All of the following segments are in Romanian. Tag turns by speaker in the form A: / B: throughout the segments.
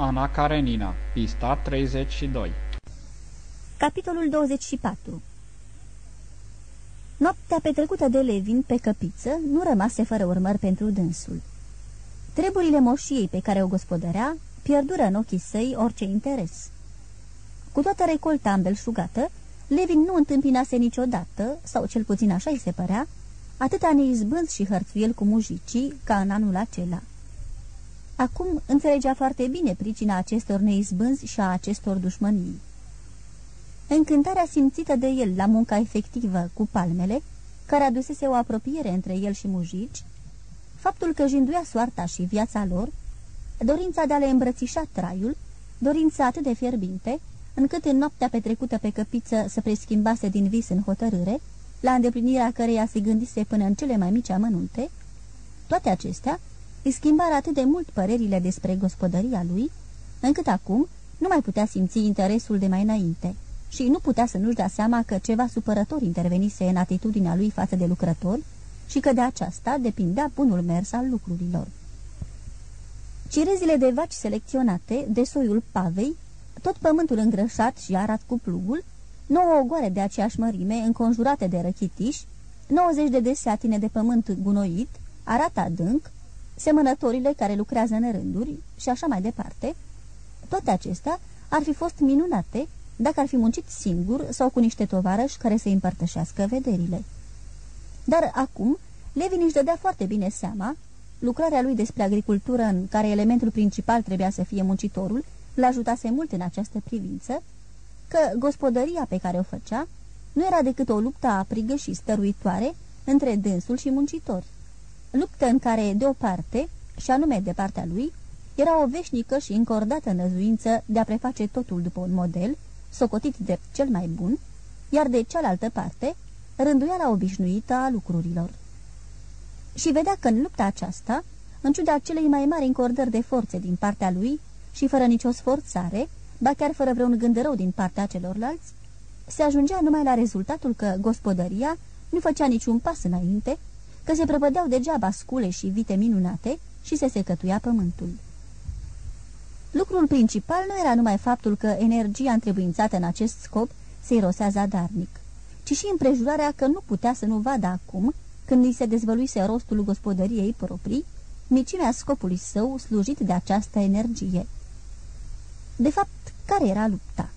A: Ana Karenina, pista 32
B: Capitolul 24 Noaptea petrecută de Levin pe căpiță nu rămase fără urmări pentru dânsul. Treburile moșiei pe care o gospodărea pierdură în ochii săi orice interes. Cu toată recolta îmbelșugată, Levin nu întâmpinase niciodată, sau cel puțin așa îi se părea, atâta neizbânz și hărțuiel cu mujicii ca în anul acela. Acum înțelegea foarte bine pricina acestor neizbânzi și a acestor dușmănii. Încântarea simțită de el la munca efectivă cu palmele, care adusese o apropiere între el și mujici, faptul că jinduia soarta și viața lor, dorința de a le îmbrățișa traiul, dorința atât de fierbinte, încât în noaptea petrecută pe căpiță să preschimbase din vis în hotărâre, la îndeplinirea căreia se gândise până în cele mai mici amănunte, toate acestea îi schimbară atât de mult părerile despre gospodăria lui, încât acum nu mai putea simți interesul de mai înainte și nu putea să nu-și dea seama că ceva supărător intervenise în atitudinea lui față de lucrători și că de aceasta depindea bunul mers al lucrurilor. Cirezile de vaci selecționate, de soiul pavei, tot pământul îngrășat și arat cu plugul, nouă ogoare de aceeași mărime, înconjurate de răchitiși, 90 de deseatine de pământ gunoit, arat adânc, semănătorile care lucrează în rânduri și așa mai departe, toate acestea ar fi fost minunate dacă ar fi muncit singur sau cu niște tovarăși care să împărtășească vederile. Dar acum, Levin își dădea foarte bine seama, lucrarea lui despre agricultură în care elementul principal trebuia să fie muncitorul, l ajutase mult în această privință, că gospodăria pe care o făcea nu era decât o luptă aprigă și stăruitoare între dânsul și muncitori. Luptă în care, de o parte, și anume de partea lui, era o veșnică și încordată năzuință de a preface totul după un model, socotit de cel mai bun, iar de cealaltă parte, rânduiala obișnuită a lucrurilor. Și vedea că în lupta aceasta, în ciuda celei mai mari încordări de forțe din partea lui și fără nicio sforțare, ba chiar fără vreun gând rău din partea celorlalți, se ajungea numai la rezultatul că gospodăria nu făcea niciun pas înainte, că se prăpădeau degeaba scule și vite minunate și se secătuia pământul. Lucrul principal nu era numai faptul că energia întrebuințată în acest scop se irosea zadarnic, ci și împrejurarea că nu putea să nu vadă acum, când îi se dezvăluise rostul gospodăriei proprii, micimea scopului său slujit de această energie. De fapt, care era lupta?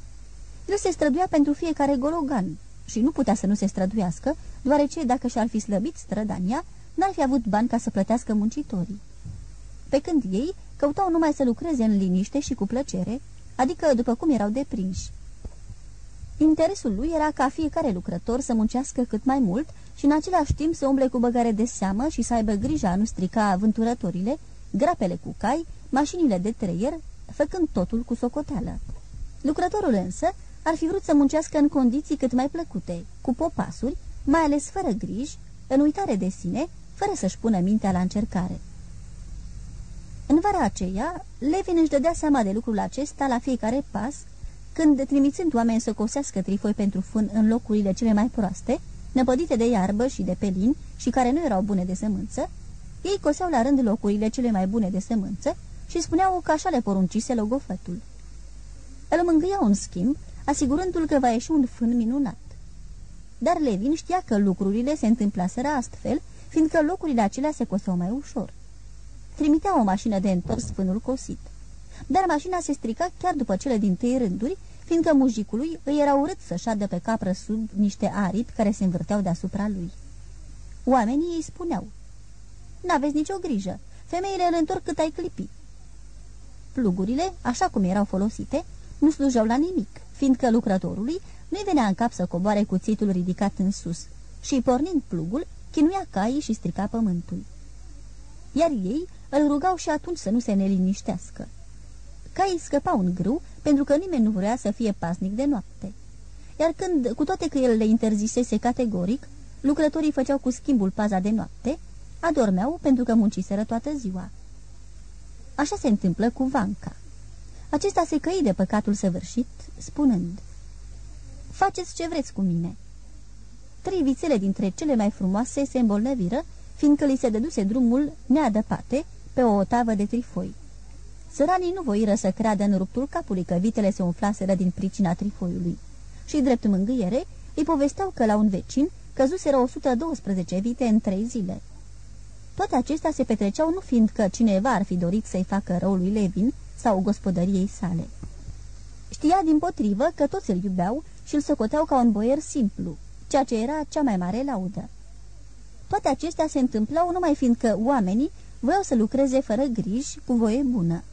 B: El se străduia pentru fiecare gologan și nu putea să nu se străduiască, deoarece dacă și-ar fi slăbit strădania, n-ar fi avut bani ca să plătească muncitorii. Pe când ei căutau numai să lucreze în liniște și cu plăcere, adică după cum erau deprinși. Interesul lui era ca fiecare lucrător să muncească cât mai mult și în același timp să umble cu băgare de seamă și să aibă grija a nu strica avânturătorile, grapele cu cai, mașinile de treier, făcând totul cu socoteală. Lucrătorul însă ar fi vrut să muncească în condiții cât mai plăcute, cu popasuri, mai ales fără griji, în uitare de sine, fără să-și pună mintea la încercare. În vara aceea, Levin își dădea seama de lucrul acesta la fiecare pas, când, trimițând oameni să cosească trifoi pentru fân în locurile cele mai proaste, năpădite de iarbă și de pelin și care nu erau bune de sămânță, ei coseau la rând locurile cele mai bune de sămânță și spuneau că așa le poruncise logofătul. Îl mângâia un schimb, asigurându-l că va ieși un fân minunat. Dar Levin știa că lucrurile se întâmplaseră astfel, fiindcă locurile acelea se coseau mai ușor. Trimitea o mașină de întors fânul cosit. Dar mașina se strica chiar după cele din tăi rânduri, fiindcă mujicului îi era urât să șadă pe capră sub niște aripi care se învârteau deasupra lui. Oamenii îi spuneau, N-aveți nicio grijă, femeile îl întorc cât ai clipi. Plugurile, așa cum erau folosite, nu slujeau la nimic, fiindcă lucrătorului nu-i venea în cap să coboare cuțitul ridicat în sus și, pornind plugul, chinuia caii și strica pământul. Iar ei îl rugau și atunci să nu se neliniștească. Caii scăpau în grâu pentru că nimeni nu vrea să fie pasnic de noapte. Iar când, cu toate că el le interzisese categoric, lucrătorii făceau cu schimbul paza de noapte, adormeau pentru că munciseră toată ziua. Așa se întâmplă cu Vanca. Acesta se căi de păcatul săvârșit, spunând Faceți ce vreți cu mine." Trei vițele dintre cele mai frumoase se îmbolnăviră, fiindcă li se dăduse drumul neadăpate pe o otavă de trifoi. Săranii nu voiră să creadă în ruptul capului că vitele se umflaseră din pricina trifoiului. Și drept mângâiere, îi povesteau că la un vecin căzuseră 112 vite în trei zile. Toate acestea se petreceau nu fiindcă cineva ar fi dorit să-i facă răul lui Levin sau gospodăriei sale. Știa din potrivă că toți îl iubeau și îl socoteau ca un boier simplu, ceea ce era cea mai mare laudă. Toate acestea se întâmplau numai fiindcă oamenii voiau să lucreze fără griji, cu voie bună.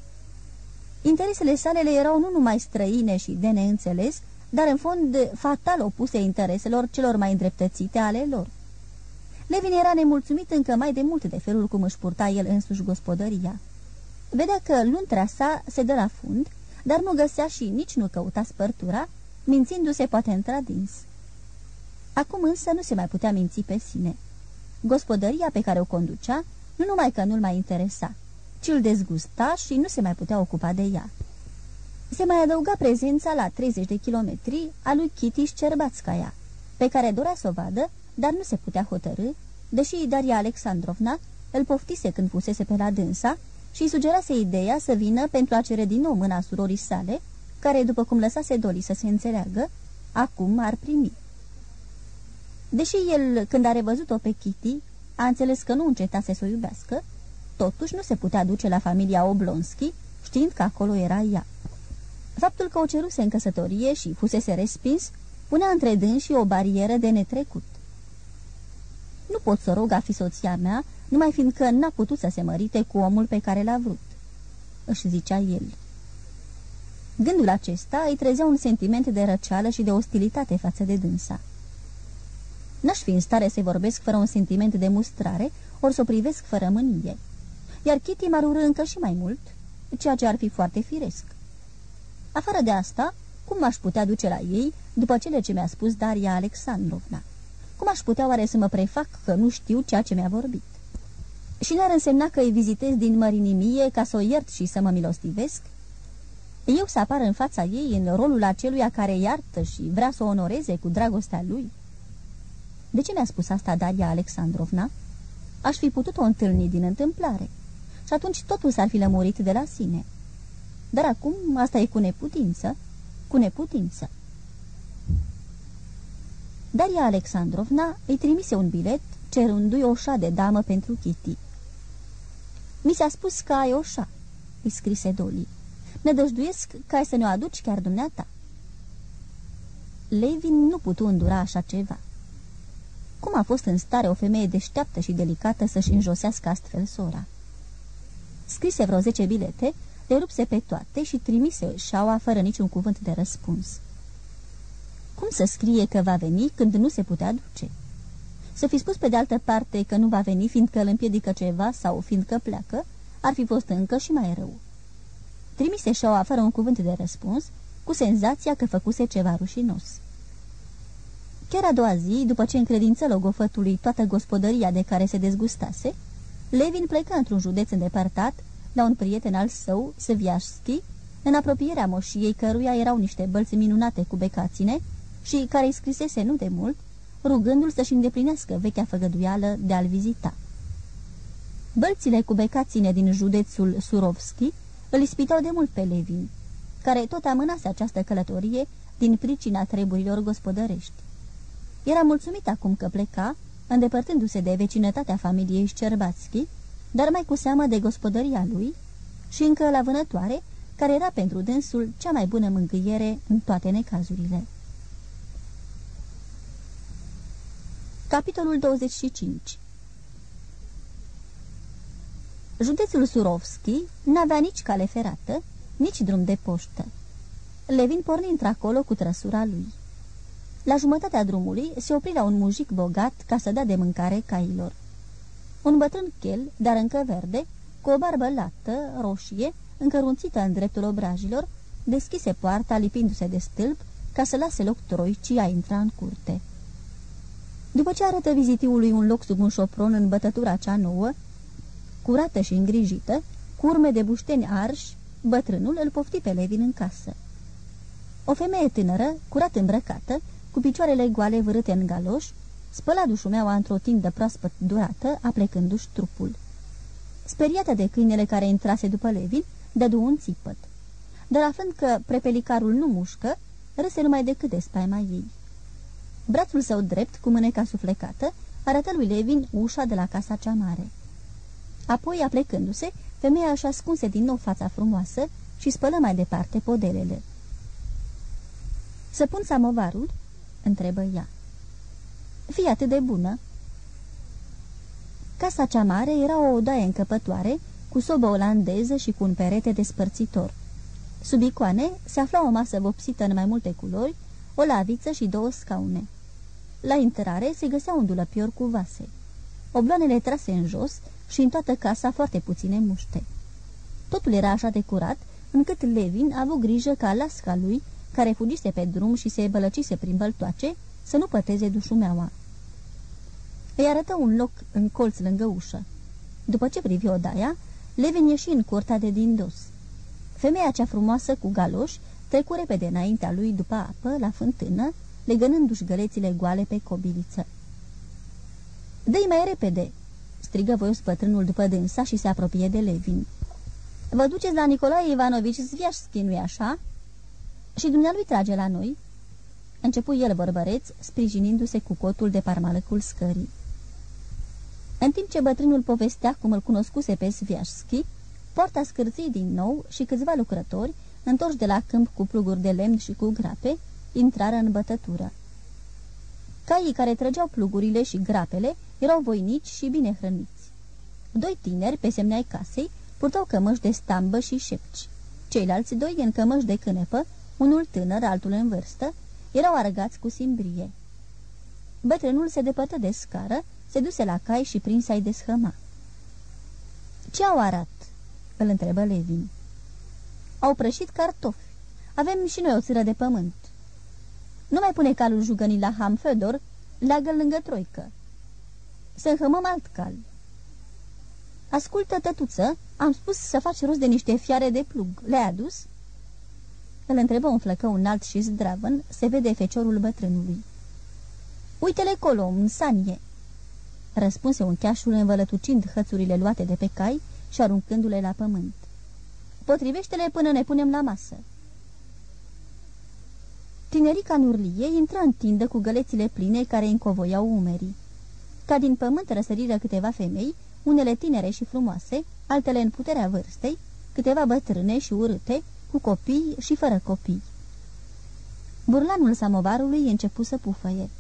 B: Interesele sale le erau nu numai străine și de neînțeles, dar în fond fatal opuse intereselor celor mai îndreptățite ale lor. Levin era nemulțumit încă mai de mult de felul cum își purta el însuși gospodăria. Vedea că luntrea sa se dă la fund, dar nu găsea și nici nu căuta spărtura, mințindu-se poate întradins. Acum însă nu se mai putea minți pe sine. Gospodăria pe care o conducea nu numai că nu-l mai interesa, ci îl dezgusta și nu se mai putea ocupa de ea. Se mai adăuga prezența la 30 de kilometri a lui Kitty Șcerbațcaia, pe care dorea să o vadă, dar nu se putea hotărâ, deși Daria Alexandrovna îl poftise când fusese pe la dânsa și îi sugerase ideea să vină pentru a cere din nou mâna surorii sale, care, după cum lăsase Doli să se înțeleagă, acum ar primi. Deși el, când a revăzut-o pe Kitty, a înțeles că nu încetase să o iubească, totuși nu se putea duce la familia Oblonski, știind că acolo era ea. Faptul că o ceruse în căsătorie și fusese respins, punea între dâns și o barieră de netrecut. Nu pot să rog a fi soția mea, numai fiindcă n-a putut să se mărite cu omul pe care l-a vrut, își zicea el. Gândul acesta îi trezea un sentiment de răceală și de ostilitate față de dânsa. N-aș fi în stare să vorbesc fără un sentiment de mustrare, ori să o privesc fără mânie. Iar Kitty m-ar urâ încă și mai mult, ceea ce ar fi foarte firesc. Afară de asta, cum m-aș putea duce la ei după cele ce mi-a spus Daria Alexandrovna? Cum aș putea oare să mă prefac că nu știu ceea ce mi-a vorbit? Și n-ar însemna că îi vizitez din mărinimie ca să o iert și să mă milostivesc? Eu să apar în fața ei în rolul aceluia care iartă și vrea să o onoreze cu dragostea lui? De ce mi-a spus asta Daria Alexandrovna? Aș fi putut-o întâlni din întâmplare. Și atunci totul s-ar fi lămurit de la sine. Dar acum asta e cu neputință, cu neputință. Daria Alexandrovna îi trimise un bilet cerându-i o șa de damă pentru Kitty. Mi s-a spus că ai o șa, îi scrise Dolly. dăjduiesc că ai să ne-o aduci chiar dumneata. Levin nu putu îndura așa ceva. Cum a fost în stare o femeie deșteaptă și delicată să-și înjosească astfel sora? Scrise vreo zece bilete, le rupse pe toate și trimise șaua fără niciun cuvânt de răspuns. Cum să scrie că va veni când nu se putea duce? Să fi spus pe de altă parte că nu va veni fiindcă îl împiedică ceva sau fiindcă pleacă, ar fi fost încă și mai rău. Trimise șaua fără un cuvânt de răspuns, cu senzația că făcuse ceva rușinos. Chiar a doua zi, după ce încredință logofătului toată gospodăria de care se dezgustase, Levin plecă într-un județ îndepărtat, la un prieten al său, Seviașski, în apropierea moșiei căruia erau niște bălți minunate cu becaține și care îi scrisese nu de mult, rugându-l să-și îndeplinească vechea făgăduială de a-l vizita. Bălțile cu becaține din județul Surovski îl ispitau de mult pe Levin, care tot amânase această călătorie din pricina treburilor gospodărești. Era mulțumit acum că pleca, îndepărtându-se de vecinătatea familiei Șcerbațchi, dar mai cu seamă de gospodăria lui și încă la vânătoare, care era pentru dânsul cea mai bună mângâiere în toate necazurile. Capitolul 25 Județul Surovski n-avea nici cale ferată, nici drum de poștă. Levin porni într-acolo cu trăsura lui. La jumătatea drumului se opri la un mujic bogat ca să dea de mâncare cailor. Un bătrân chel, dar încă verde, cu o barbă lată, roșie, încărunțită în dreptul obrajilor, deschise poarta lipindu-se de stâlp ca să lase loc troicii a intra în curte. După ce arătă vizitiului un loc sub un șopron în bătătura cea nouă, curată și îngrijită, cu urme de bușteni arși, bătrânul îl pofti pe Levin în casă. O femeie tânără, curat îmbrăcată, cu picioarele goale vârâte în galoș, spăla dușumeaua într-o tindă proaspăt durată, aplecându-și trupul. Speriată de câinele care intrase după Levin, dădu un țipăt. Dar aflând că prepelicarul nu mușcă, râse numai decât de spaima ei. Brațul său drept, cu mâneca suflecată, arătă lui Levin ușa de la casa cea mare. Apoi, aplecându-se, femeia își ascunse din nou fața frumoasă și spălă mai departe podelele. Să pun samovarul?" întrebă ea. Fii atât de bună." Casa cea mare era o odaie încăpătoare, cu sobă olandeză și cu un perete despărțitor. Sub icoane se afla o masă vopsită în mai multe culori, o laviță și două scaune. La intrare se găsea un dulăpior cu vase. Obloanele trase în jos și în toată casa foarte puține muște. Totul era așa de curat, încât Levin a avut grijă ca lasca lui, care fugise pe drum și se bălăcise prin băltoace, să nu păteze dușumeaua. Îi arătă un loc în colț lângă ușă. După ce privi odaia, Levin ieși în curtea de din dos. Femeia cea frumoasă cu galoși trecu repede înaintea lui după apă, la fântână, legănându-și gălețile goale pe cobiliță. Dă-i mai repede!" strigă voios bătrânul după dânsa și se apropie de Levin. Vă duceți la Nicolae Ivanovici Zviașski, nu-i așa?" Și dumnealui trage la noi?" Începu el vorbăreț, sprijinindu-se cu cotul de parmalăcul scării. În timp ce bătrânul povestea cum îl cunoscuse pe Sviașski, poarta scârții din nou și câțiva lucrători, întorși de la câmp cu pluguri de lemn și cu grape, intrară în bătătură. Caii care trăgeau plugurile și grapele erau voinici și bine hrăniți. Doi tineri, pe semne casei, purtau cămăși de stambă și șepci. Ceilalți doi, în cămăși de cânepă, unul tânăr, altul în vârstă, erau arăgați cu simbrie. Bătrânul se depărtă de scară, se duse la cai și prins să-i deschăma. Ce au arat?" îl întrebă Levin. Au prășit cartofi. Avem și noi o țără de pământ. Nu mai pune calul jugănii la Ham Fedor, leagă lângă troică. Să înhămăm alt cal. Ascultă, tătuță, am spus să faci rost de niște fiare de plug. Le-ai adus?" Îl întrebă un flăcău înalt și zdravăn, se vede feciorul bătrânului. Uite-le colo, în sanie!" Răspunse un cheașul învălătucind hățurile luate de pe cai și aruncându-le la pământ. Potrivește-le până ne punem la masă." Tinerica Nurlie intră în tindă cu gălețile pline care încovoiau umerii. Ca din pământ răsăriră câteva femei, unele tinere și frumoase, altele în puterea vârstei, câteva bătrâne și urâte, cu copii și fără copii. Burlanul samovarului începu să pufăie.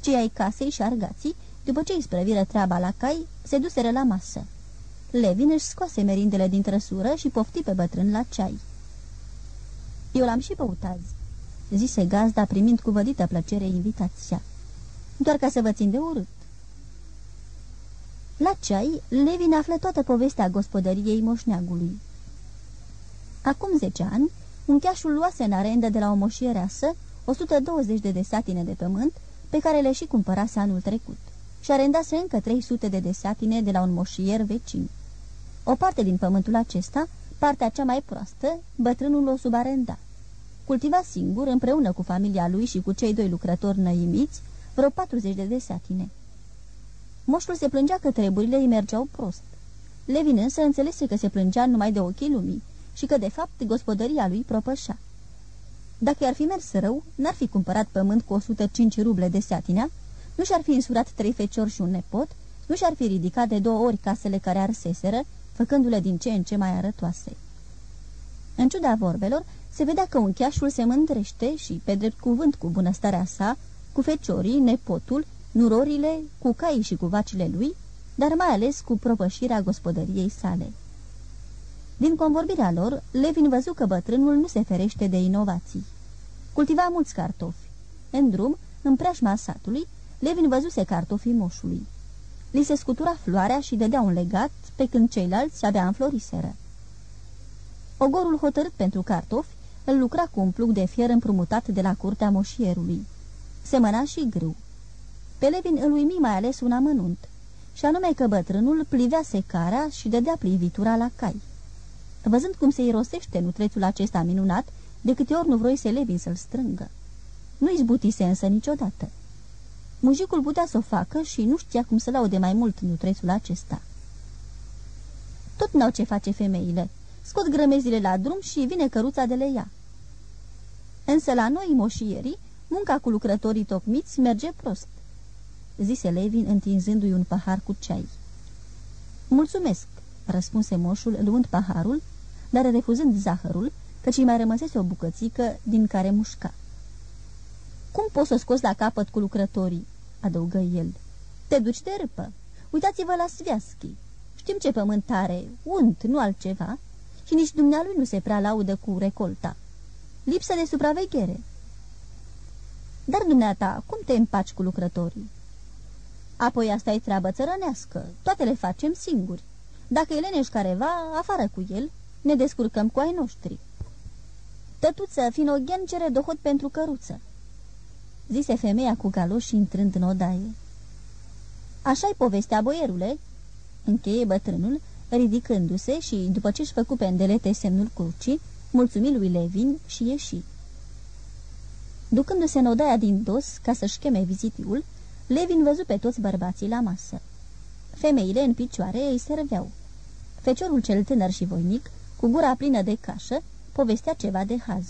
B: Cei ai casei și argații, după ce îi sprăviră treaba la cai, se duseră la masă. Levin își scoase merindele din trăsură și pofti pe bătrân la ceai. Eu l-am și băut azi, zise gazda primind cu vădită plăcere invitația. Doar ca să vă țin de urât. La ceai, Levin află toată povestea gospodăriei moșneagului. Acum zece ani, un cheașul luase în arendă de la o moșiereasă 120 de desatine de pământ, pe care le și cumpărase anul trecut, și arendase încă 300 de desatine de la un moșier vecin. O parte din pământul acesta, partea cea mai proastă, bătrânul o subarenda. Cultiva singur, împreună cu familia lui și cu cei doi lucrători năimiți, vreo 40 de desatine. Moșul se plângea că treburile îi mergeau prost. Levin însă înțelese că se plângea numai de ochii lumii și că, de fapt, gospodăria lui propășea. Dacă i-ar fi mers rău, n-ar fi cumpărat pământ cu 105 ruble de seatinea, nu și-ar fi însurat trei feciori și un nepot, nu și-ar fi ridicat de două ori casele care arseseră, făcându-le din ce în ce mai arătoase. În ciuda vorbelor, se vedea că uncheașul se mândrește și, pe drept cuvânt cu bunăstarea sa, cu feciorii, nepotul, nurorile, cu caii și cu vacile lui, dar mai ales cu propășirea gospodăriei sale. Din convorbirea lor, Levin văzu că bătrânul nu se ferește de inovații. Cultiva mulți cartofi. În drum, în preajma satului, Levin văzuse cartofii moșului. Li se scutura floarea și dădea un legat, pe când ceilalți abia înfloriseră. Ogorul hotărât pentru cartofi îl lucra cu un plug de fier împrumutat de la curtea moșierului. Semăna și grâu. Pe Levin îl uimi mai ales un amănunt, și anume că bătrânul plivea secarea și dădea plivitura la cai. Văzând cum se irosește nutrețul acesta minunat, de câte ori nu vroi să Levin să-l strângă. Nu izbutise însă niciodată. Mujicul putea să o facă și nu știa cum să laude mai mult nutrețul acesta. Tot n-au ce face femeile. scot grămezile la drum și vine căruța de le ia. Însă la noi, moșierii, munca cu lucrătorii tocmiți merge prost, zise Levin întinzându-i un pahar cu ceai. Mulțumesc, răspunse moșul luând paharul, dar refuzând zahărul, căci îi mai rămăsese o bucățică din care mușca. Cum poți să scoți la capăt cu lucrătorii?" adăugă el. Te duci de râpă. Uitați-vă la Sviaschi. Știm ce pământ are, unt, nu altceva, și nici dumnealui nu se prea laudă cu recolta. Lipsă de supraveghere. Dar dumneata, cum te împaci cu lucrătorii? Apoi asta e treabă țărănească, toate le facem singuri. Dacă e leneș careva, afară cu el, ne descurcăm cu ai noștri. Tătuță, Finoghen cere dohot pentru căruță, zise femeia cu galoși intrând în odaie. Așa-i povestea, boierule?" încheie bătrânul, ridicându-se și, după ce-și făcu pendelete semnul crucii, mulțumi lui Levin și ieși. Ducându-se în odaia din dos ca să-și cheme vizitiul, Levin văzu pe toți bărbații la masă. Femeile în picioare îi serveau. Feciorul cel tânăr și voinic, cu gura plină de cașă, povestea ceva de haz.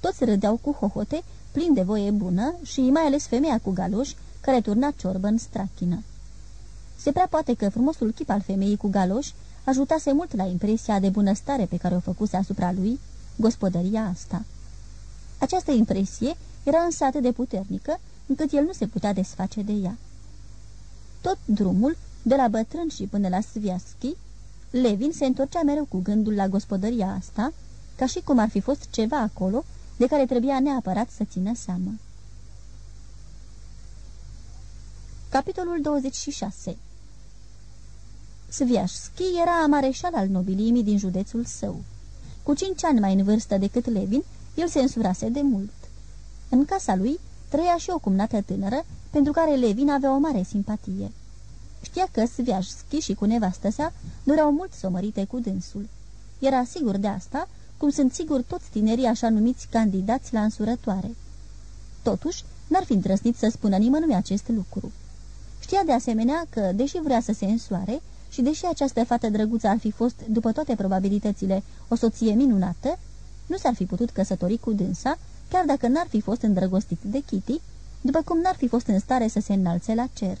B: Toți râdeau cu hohote, plin de voie bună și mai ales femeia cu galoși, care turna ciorbă în strachină. Se prea poate că frumosul chip al femeii cu galoși ajutase mult la impresia de bunăstare pe care o făcuse asupra lui gospodăria asta. Această impresie era însă atât de puternică, încât el nu se putea desface de ea. Tot drumul, de la bătrân și până la Sviaschi, Levin se întorcea mereu cu gândul la gospodăria asta, ca și cum ar fi fost ceva acolo de care trebuia neapărat să țină seamă. Capitolul 26 Sviașski era mareșal al nobilimii din județul său. Cu cinci ani mai în vârstă decât Levin, el se însurase de mult. În casa lui trăia și o cumnată tânără, pentru care Levin avea o mare simpatie. Știa că Sviașski și cu nevastă sa dureau mult somărite cu dânsul. Era sigur de asta, cum sunt sigur toți tinerii așa numiți candidați la însurătoare. Totuși, n-ar fi îndrăznit să spună nimănui acest lucru. Știa de asemenea că, deși vrea să se însoare, și deși această fată drăguță ar fi fost, după toate probabilitățile, o soție minunată, nu s-ar fi putut căsători cu dânsa, chiar dacă n-ar fi fost îndrăgostit de Kitty, după cum n-ar fi fost în stare să se înalțe la cer.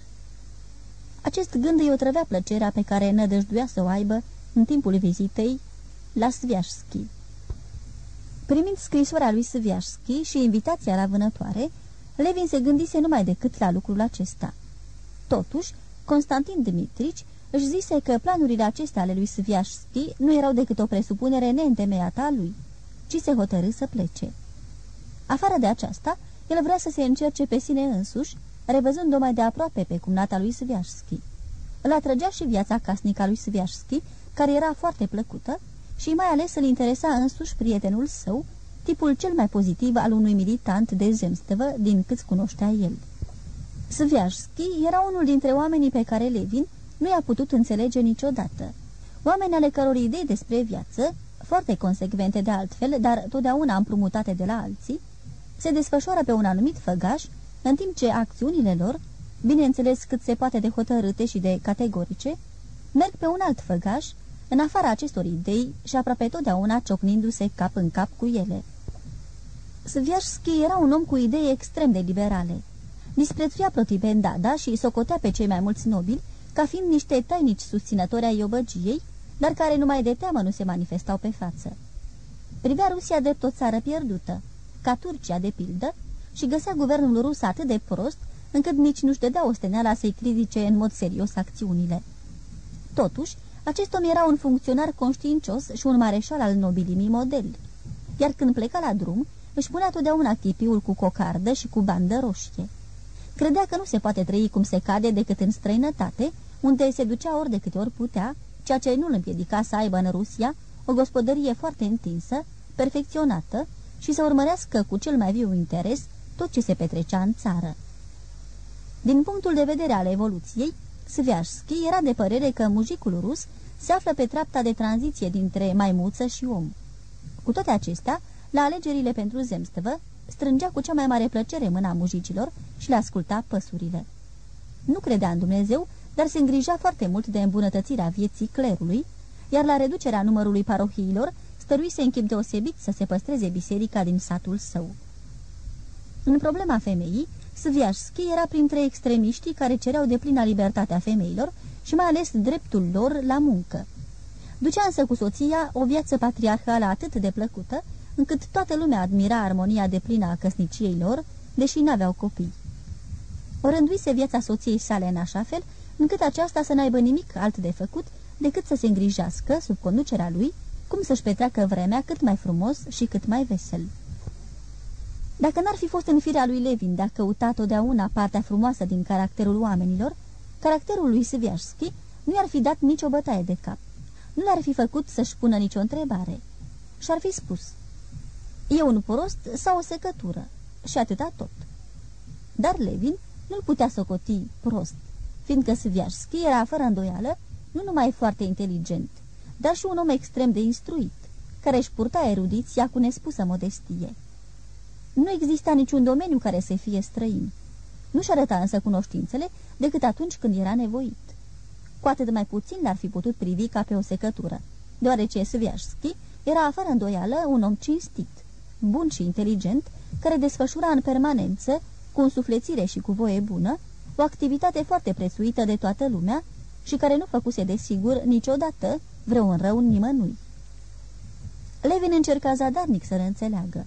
B: Acest gând îi otrăvea plăcerea pe care nădăjduia să o aibă în timpul vizitei la Sviașski. Primind scrisoarea lui Sviașski și invitația la vânătoare, Levin se gândise numai decât la lucrul acesta. Totuși, Constantin Dmitrici își zise că planurile acestea ale lui Sviașski nu erau decât o presupunere neîntemeiată a lui, ci se hotărâ să plece. Afară de aceasta, el vrea să se încerce pe sine însuși, revăzând-o mai de aproape pe cumnata lui Sviașski. Îl atrăgea și viața casnică a lui Sviașski, care era foarte plăcută, și mai ales îl interesa însuși prietenul său, tipul cel mai pozitiv al unui militant de zemstăvă din câți cunoștea el. Sviașski era unul dintre oamenii pe care Levin nu i-a putut înțelege niciodată. Oameni ale căror idei despre viață, foarte consecvente de altfel, dar totdeauna împrumutate de la alții, se desfășoară pe un anumit făgaș, în timp ce acțiunile lor, bineînțeles cât se poate de hotărâte și de categorice, merg pe un alt făgaș, în afara acestor idei și aproape totdeauna ciocnindu-se cap în cap cu ele. Sviașski era un om cu idei extrem de liberale. Disprețuia protipendada și socotea pe cei mai mulți nobili ca fiind niște tainici susținători ai obăgiei, dar care numai de teamă nu se manifestau pe față. Privea Rusia drept o țară pierdută, ca Turcia de pildă, și găsea guvernul rus atât de prost, încât nici nu-și dădea osteneala să-i critique în mod serios acțiunile. Totuși, acest om era un funcționar conștiincios și un mareșal al nobilimii model. Iar când pleca la drum, își punea totdeauna chipiul cu cocardă și cu bandă roșie. Credea că nu se poate trăi cum se cade decât în străinătate, unde se ducea ori de câte ori putea, ceea ce nu îl împiedica să aibă în Rusia o gospodărie foarte întinsă, perfecționată și să urmărească cu cel mai viu interes tot ce se petrecea în țară. Din punctul de vedere al evoluției, Sviașski era de părere că mujicul rus se află pe treapta de tranziție dintre maimuță și om. Cu toate acestea, la alegerile pentru zemstvă, strângea cu cea mai mare plăcere mâna mujicilor și le asculta păsurile. Nu credea în Dumnezeu, dar se îngrija foarte mult de îmbunătățirea vieții clerului, iar la reducerea numărului parohiilor stăruise în chip deosebit să se păstreze biserica din satul său. În problema femeii, Sviașski era printre extremiștii care cereau de plină libertatea femeilor și mai ales dreptul lor la muncă. Ducea însă cu soția o viață patriarhală atât de plăcută, încât toată lumea admira armonia de plină a căsniciei lor, deși n-aveau copii. O rânduise viața soției sale în așa fel, încât aceasta să n-aibă nimic alt de făcut decât să se îngrijească, sub conducerea lui, cum să-și petreacă vremea cât mai frumos și cât mai vesel. Dacă n-ar fi fost în firea lui Levin de a căuta totdeauna partea frumoasă din caracterul oamenilor, caracterul lui Sviașski nu i-ar fi dat nicio bătaie de cap. Nu l-ar fi făcut să-și pună nicio întrebare. Și-ar fi spus, e un prost sau o secătură, și atâta tot. Dar Levin nu-l putea socoti prost, fiindcă Sviașski era fără îndoială nu numai foarte inteligent, dar și un om extrem de instruit, care își purta erudiția cu nespusă modestie. Nu exista niciun domeniu care să fie străin. Nu-și arăta însă cunoștințele decât atunci când era nevoit. Cu atât mai puțin l-ar fi putut privi ca pe o secătură, deoarece Sviașski era fără îndoială un om cinstit, bun și inteligent, care desfășura în permanență, cu însuflețire și cu voie bună, o activitate foarte prețuită de toată lumea și care nu făcuse de sigur niciodată vreun rău nimănui. Levin încerca zadarnic să-l înțeleagă.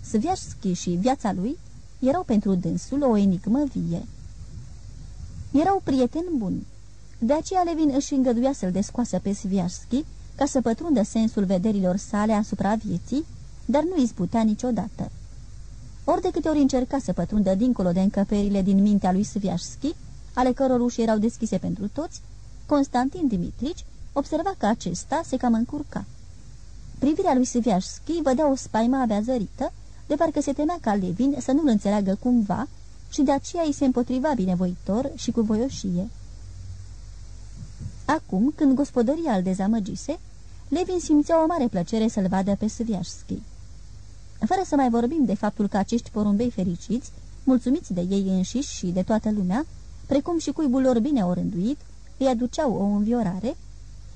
B: Sviașski și viața lui erau pentru dânsul o enigmă vie. Erau prieteni buni. De aceea Levin își îngăduia să-l descoasă pe Sviașski ca să pătrundă sensul vederilor sale asupra vieții, dar nu izbutea niciodată. Ori de câte ori încerca să pătrundă dincolo de încăperile din mintea lui Sviașski, ale căror uși erau deschise pentru toți, Constantin Dimitrici observa că acesta se cam încurca. Privirea lui Sviașski vădea o spaimă abia zărită, de parcă se temea ca Levin să nu-l înțeleagă cumva și de aceea îi se împotriva binevoitor și cu voioșie. Acum, când gospodăria îl dezamăgise, Levin simțea o mare plăcere să-l vadă pe Sviașski. Fără să mai vorbim de faptul că acești porumbei fericiți, mulțumiți de ei înșiși și de toată lumea, precum și cuibul lor bine orânduit, îi aduceau o înviorare,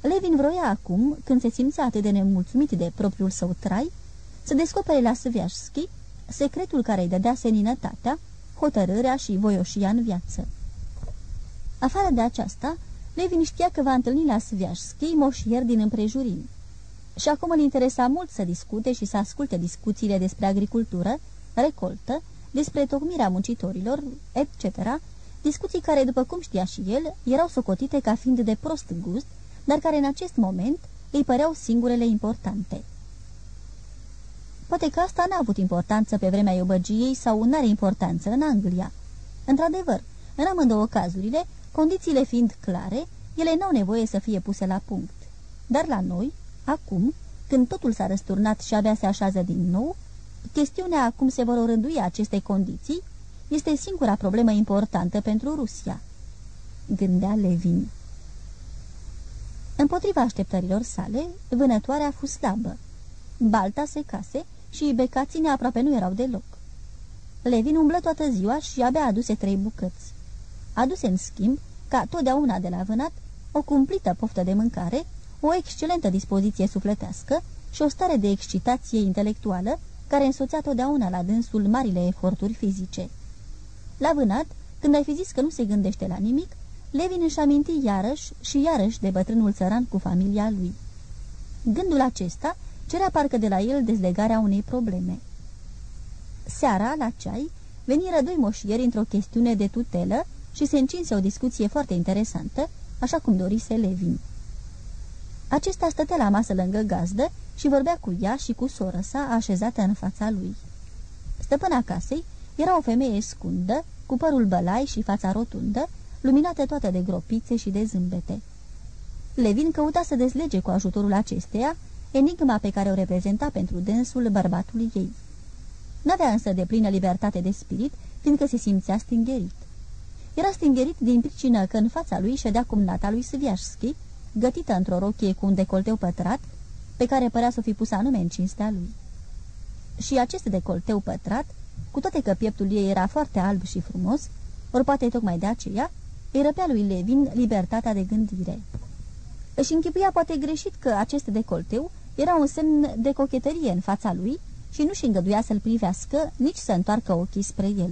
B: Levin vroia acum, când se simțea atât de nemulțumit de propriul său trai, să descopere la Sviașski secretul care îi dădea seninătatea, hotărârea și voioșia în viață. Afară de aceasta, Levin știa că va întâlni la Sviașski moșieri din împrejurimi. Și acum îl interesa mult să discute și să asculte discuțiile despre agricultură, recoltă, despre tocmirea muncitorilor, etc., discuții care, după cum știa și el, erau socotite ca fiind de prost gust, dar care în acest moment îi păreau singurele importante. Poate că asta n-a avut importanță pe vremea iobăgiei sau n-are importanță în Anglia. Într-adevăr, în amândouă cazurile, condițiile fiind clare, ele n-au nevoie să fie puse la punct. Dar la noi, acum, când totul s-a răsturnat și abia se așează din nou, chestiunea cum se vor orândui aceste condiții este singura problemă importantă pentru Rusia. Gândea Levin. Împotriva așteptărilor sale, vânătoarea a fost slabă. Balta secase și becaține aproape nu erau deloc. Levin umblă toată ziua și abia aduse trei bucăți. Aduse în schimb, ca totdeauna de la vânat, o cumplită poftă de mâncare, o excelentă dispoziție sufletească și o stare de excitație intelectuală care însoțea totdeauna la dânsul marile eforturi fizice. La vânat, când ai fi zis că nu se gândește la nimic, Levin își aminti iarăși și iarăși de bătrânul țăran cu familia lui. Gândul acesta cerea parcă de la el dezlegarea unei probleme. Seara, la ceai, veniră doi moșieri într-o chestiune de tutelă și se încinse o discuție foarte interesantă, așa cum dorise Levin. Acesta stătea la masă lângă gazdă și vorbea cu ea și cu soră sa așezată în fața lui. Stăpâna casei era o femeie scundă, cu părul bălai și fața rotundă, luminată toată de gropițe și de zâmbete. Levin căuta să dezlege cu ajutorul acesteia enigma pe care o reprezenta pentru dânsul bărbatul ei. N-avea însă de plină libertate de spirit, fiindcă se simțea stingerit. Era stingerit din pricină că în fața lui ședea cumnata lui Sviașski, gătită într-o rochie cu un decolteu pătrat, pe care părea să fi pus anume în cinstea lui. Și acest decolteu pătrat, cu toate că pieptul ei era foarte alb și frumos, ori poate tocmai de aceea, îi răpea lui Levin libertatea de gândire. Își închipuia poate greșit că acest decolteu era un semn de cochetărie în fața lui și nu-și îngăduia să-l privească, nici să întoarcă ochii spre el.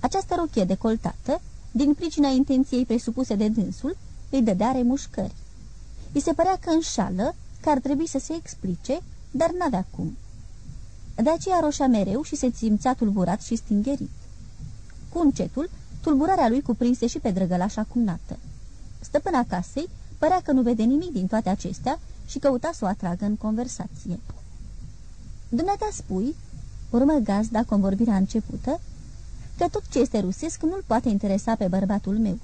B: Această rochie decoltată, din pricina intenției presupuse de dânsul, îi dădea remușcări. Îi se părea că înșală, că ar trebui să se explice, dar n-avea cum. De aceea roșea mereu și se simțea tulburat și stingerit. Cu încetul, tulburarea lui cuprinse și pe drăgălașa cumnată. Stăpâna casei părea că nu vede nimic din toate acestea și căuta să o atragă în conversație. Dumneata spui, urmă gazda convorbirea începută, că tot ce este rusesc nu-l poate interesa pe bărbatul meu.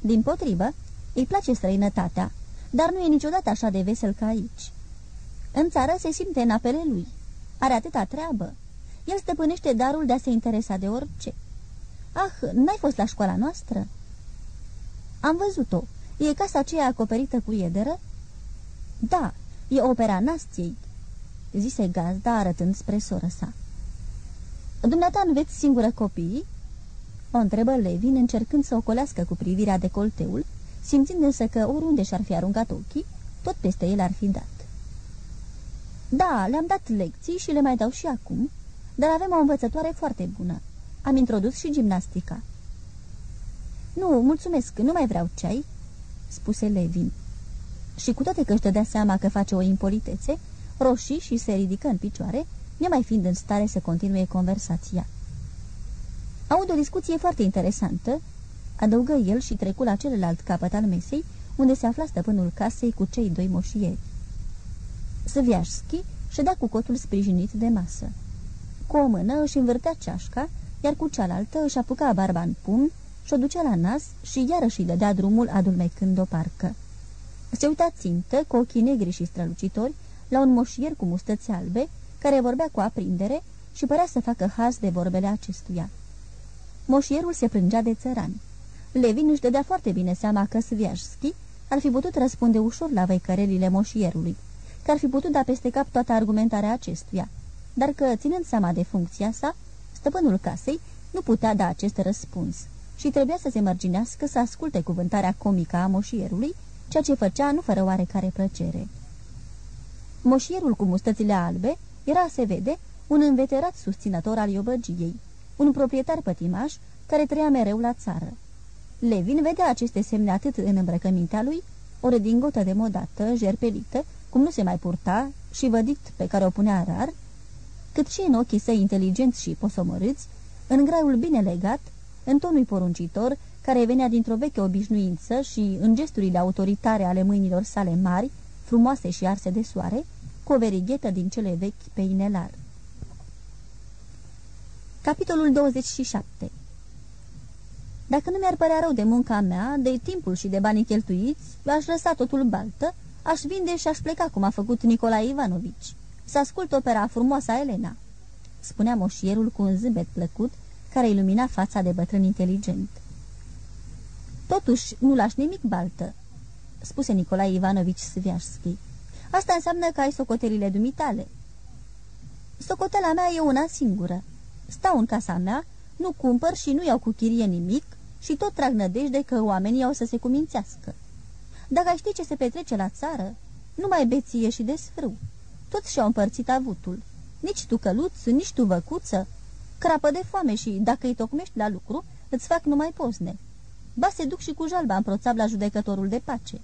B: Din potrivă, îi place străinătatea, dar nu e niciodată așa de vesel ca aici. În țară se simte în apele lui. Are atâta treabă. El stăpânește darul de a se interesa de orice. Ah, n-ai fost la școala noastră?" Am văzut-o. E casa aceea acoperită cu iederă?" Da, e opera Nastiei," zise gazda arătând spre soră sa. Dumneata înveți singură copiii?" O întrebă Levin încercând să ocolească cu privirea de colteul, simțind însă că oriunde și-ar fi aruncat ochii, tot peste el ar fi dat. Da, le-am dat lecții și le mai dau și acum, dar avem o învățătoare foarte bună. Am introdus și gimnastica." Nu, mulțumesc, nu mai vreau ceai," spuse Levin. Și cu toate că își dădea seama că face o impolitețe, roșii și se ridică în picioare, nemai fiind în stare să continue conversația. Aud o discuție foarte interesantă, adăugă el și trecu la celălalt capăt al mesei, unde se afla stăpânul casei cu cei doi moșieri. Sviașski ședea cu cotul sprijinit de masă. Cu o mână își învârtea ceașca, iar cu cealaltă își apuca barba în pumn și-o ducea la nas și iarăși îi dădea drumul adulmecând-o parcă. Se uita țintă, cu ochii negri și strălucitori, la un moșier cu mustăți albe, care vorbea cu aprindere și părea să facă haz de vorbele acestuia. Moșierul se plângea de țărani. Levin își dădea foarte bine seama că Sviașski ar fi putut răspunde ușor la văicărelile moșierului, că ar fi putut da peste cap toată argumentarea acestuia, dar că, ținând seama de funcția sa, stăpânul casei nu putea da acest răspuns și trebuia să se mărginească să asculte cuvântarea comică a moșierului, ceea ce făcea nu fără oarecare plăcere. Moșierul cu mustățile albe era, se vede, un înveterat susținător al iobăgiei, un proprietar pătimaș care trăia mereu la țară. Levin vedea aceste semne atât în îmbrăcămintea lui, o redingotă de modată, jerpelită, cum nu se mai purta și vădit pe care o punea rar, cât și în ochii săi inteligenți și posomorâți, în graiul bine legat, în tonul poruncitor, care venea dintr-o veche obișnuință și în gesturile autoritare ale mâinilor sale mari, frumoase și arse de soare, cu o verighetă din cele vechi pe inelar. Capitolul 27 Dacă nu mi-ar părea rău de munca mea, de timpul și de banii cheltuiți, aș lăsa totul baltă, aș vinde și aș pleca cum a făcut Nicolae Ivanovici, să ascult opera frumoasă a Elena, spunea moșierul cu un zâmbet plăcut, care ilumina fața de bătrân inteligent. Totuși, nu lași nimic baltă, spuse Nicolae Ivanovici Sviașski. Asta înseamnă că ai socotelile dumitale. Socotela mea e una singură. Stau în casa mea, nu cumpăr și nu iau cu chirie nimic și tot trag nădejde că oamenii au să se cumințească. Dacă ai ști ce se petrece la țară, nu mai beție și desfrâu. Toți și-au împărțit avutul. Nici tu căluț, nici tu văcuță. Crapă de foame și, dacă îi tocmești la lucru, îți fac numai pozne. Ba se duc și cu jalba împroțav la judecătorul de pace.